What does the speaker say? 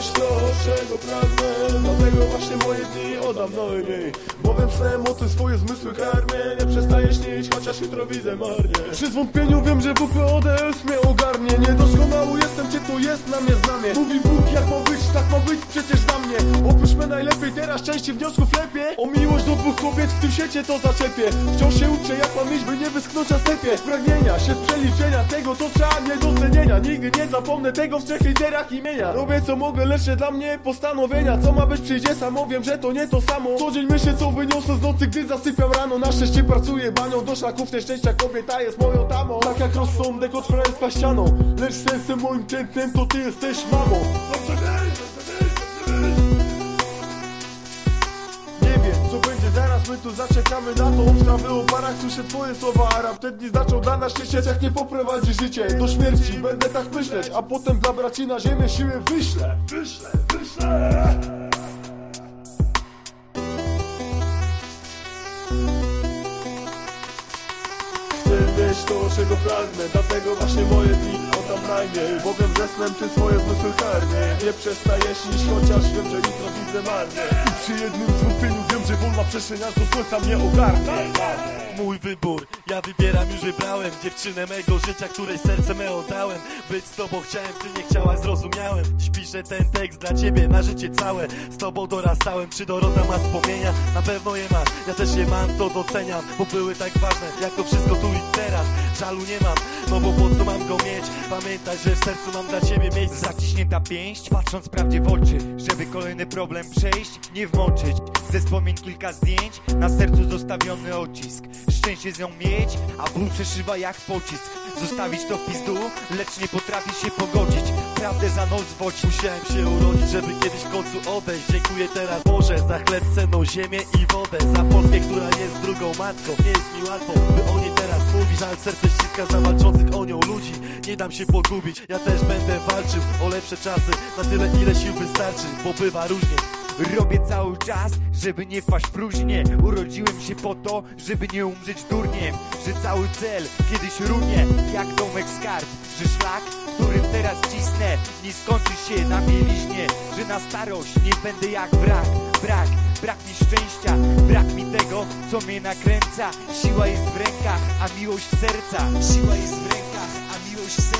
wiesz to, czego pragnę. Dlatego właśnie moje dni oddam najmniej Bowiem snem o tym swoje zmysły karmię. Nie przestaję śnić, chociaż jutro widzę marnie. Przy zwątpieniu wiem, że WPODS mnie ogarnie. Niedoskonały jestem, gdzie to jest na mnie znamie. Mówi Bóg jak ma być, tak ma być przecież za mnie. Mnie najlepiej teraz części wniosków lepiej kobiet w tym świecie to zaczepię Wciąż się uczę jak mam by nie wyschnąć na stepie. Pragnienia się przeliczenia tego to trzeba nie docenienia Nigdy nie zapomnę tego w trzech literach imienia. Robię co mogę, lecz nie dla mnie postanowienia. Co ma być przyjdzie samo, wiem, że to nie to samo. Co dzień myślę co wyniosę z nocy, gdy zasypiam rano. Na szczęście pracuję banią, do szlaków. Nieszczęścia kobieta jest moją tamą. Tak jak rozsądek od frajerstwa ścianą. Lecz sensem moim tętnem to ty jesteś mamą. Nie będzie zaraz, my tu zaczekamy na to Obstrawy o parach, słyszę twoje słowa A raptem dni zaczął dla nas szczęście, jak nie poprowadzi życie. Do śmierci, będę tak myśleć A potem dla braci na ziemię siłę wyślę Wyślę, wyślę Wiesz to, czego pragnę Dlatego właśnie moje dni oddam najmniej. Bowiem ze snem ty swoje zmysły karmię. Nie przestaję śnić, chociaż wiem, że jutro widzę marnie. I przy jednym zwątpieniu wiem, że wolna przestrzeń aż do słońca mnie ogarnie Mój wybór, ja wybieram, już wybrałem Dziewczynę mego życia, której serce me oddałem. Być z tobą chciałem, ty nie chciałaś, zrozumiałem. Dziś piszę ten tekst dla ciebie na życie całe. Z tobą dorastałem, czy Dorota ma wspomnienia? Na pewno je masz, ja też je mam, to doceniam Bo były tak ważne, jak to wszystko tu i teraz Żalu nie mam, no bo po co mam go mieć? Pamiętaj, że w sercu mam dla ciebie miejsce Zaciśnięta pięść, patrząc prawdzie w oczy Żeby kolejny problem przejść, nie wmoczyć. Ze wspomnień kilka zdjęć, na sercu zostawiony odcisk Szczęście z nią mieć, a ból przeszywa jak pocisk. Zostawić to pizdu, lecz nie potrafi się pogodzić. Prawdę za nos w oczy Musiałem się urodzić, żeby kiedyś w końcu odejść. Dziękuję teraz Boże za chleb, cenną ziemię i wodę. Za Polskę, która jest drugą matką Nie jest mi łatwo, by o niej teraz Żal serce ściska za walczących o nią ludzi. Nie dam się pogubić, ja też będę walczył O lepsze czasy, na tyle ile sił wystarczy Bo bywa różnie Robię cały czas, żeby nie wpaść w próżnię. Urodziłem się po to, żeby nie umrzeć durniem Że cały cel kiedyś runie, jak domek skarb Że szlak, którym teraz cisnę, nie skończy się na mieliźnie Że na starość nie będę jak wrak, brak Brak mi szczęścia, brak mi tego, co mnie nakręca. Siła jest w rękach, a miłość serca. Siła jest w rękach, a miłość serca